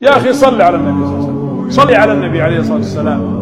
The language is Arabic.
يا أخي صل على النبي صلى الله عليه وسلم. صل على النبي عليه الصلاة والسلام.